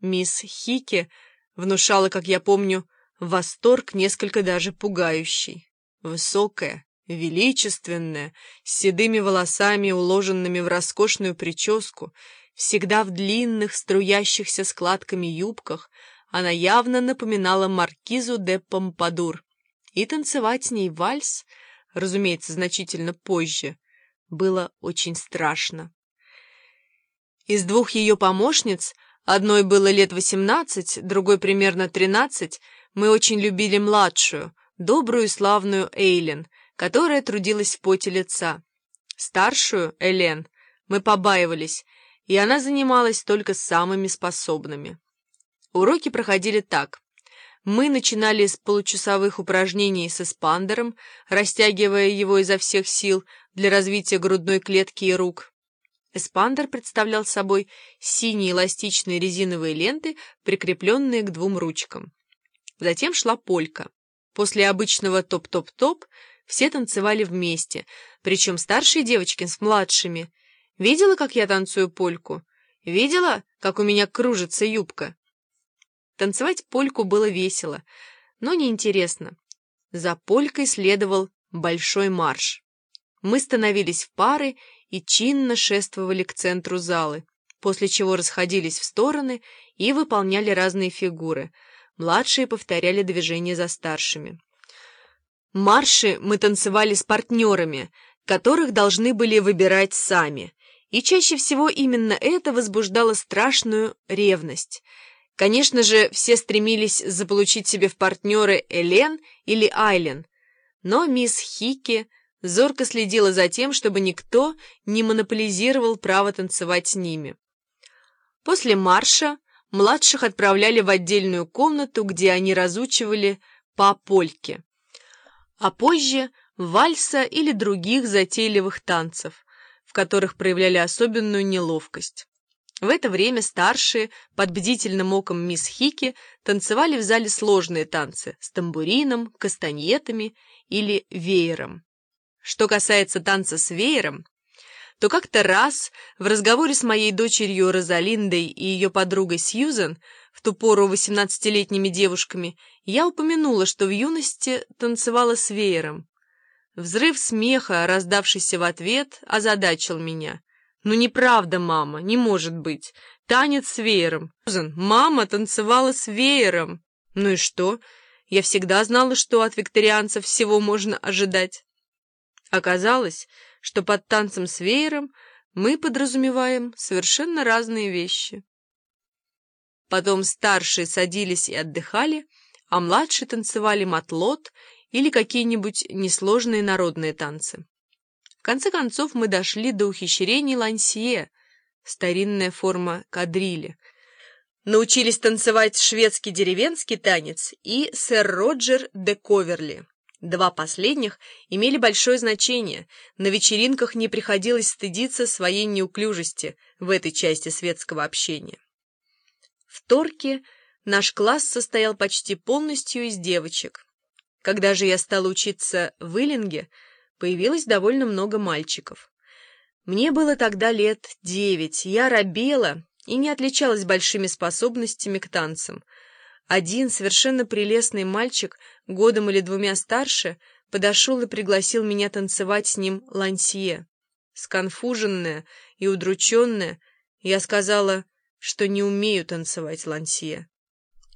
Мисс Хики внушала, как я помню, восторг несколько даже пугающий. Высокая, величественная, с седыми волосами, уложенными в роскошную прическу, всегда в длинных, струящихся складками юбках, она явно напоминала маркизу де Помпадур. И танцевать с ней вальс, разумеется, значительно позже, было очень страшно. Из двух ее помощниц — Одной было лет восемнадцать, другой примерно тринадцать. Мы очень любили младшую, добрую и славную Эйлен, которая трудилась в поте лица. Старшую, Элен, мы побаивались, и она занималась только самыми способными. Уроки проходили так. Мы начинали с получасовых упражнений с эспандером, растягивая его изо всех сил для развития грудной клетки и рук. Эспандер представлял собой синие эластичные резиновые ленты, прикрепленные к двум ручкам. Затем шла полька. После обычного топ-топ-топ все танцевали вместе, причем старшие девочки с младшими. Видела, как я танцую польку? Видела, как у меня кружится юбка? Танцевать польку было весело, но неинтересно. За полькой следовал большой марш. Мы становились в пары и чинно шествовали к центру залы, после чего расходились в стороны и выполняли разные фигуры. Младшие повторяли движения за старшими. Марши мы танцевали с партнерами, которых должны были выбирать сами, и чаще всего именно это возбуждало страшную ревность. Конечно же, все стремились заполучить себе в партнеры Элен или Айлен, но мисс Хики зорко следила за тем, чтобы никто не монополизировал право танцевать с ними. После марша младших отправляли в отдельную комнату, где они разучивали по польке, а позже вальса или других затейливых танцев, в которых проявляли особенную неловкость. В это время старшие, под бдительным оком мисс Хики, танцевали в зале сложные танцы с тамбурином, кастаньетами или веером. Что касается танца с веером, то как-то раз в разговоре с моей дочерью Розалиндой и ее подругой Сьюзен, в ту пору восемнадцатилетними девушками, я упомянула, что в юности танцевала с веером. Взрыв смеха, раздавшийся в ответ, озадачил меня. «Ну неправда, мама, не может быть. Танец с веером. Сьюзен, мама танцевала с веером. Ну и что? Я всегда знала, что от викторианцев всего можно ожидать». Оказалось, что под танцем с веером мы подразумеваем совершенно разные вещи. Потом старшие садились и отдыхали, а младшие танцевали матлот или какие-нибудь несложные народные танцы. В конце концов мы дошли до ухищрений лансье, старинная форма кадрили. Научились танцевать шведский деревенский танец и сэр Роджер де Коверли. Два последних имели большое значение. На вечеринках не приходилось стыдиться своей неуклюжести в этой части светского общения. В Торке наш класс состоял почти полностью из девочек. Когда же я стала учиться в Иллинге, появилось довольно много мальчиков. Мне было тогда лет девять, я робела и не отличалась большими способностями к танцам — один совершенно прелестный мальчик, годом или двумя старше, подошел и пригласил меня танцевать с ним лансье. Сконфуженная и удрученная, я сказала, что не умею танцевать лансье.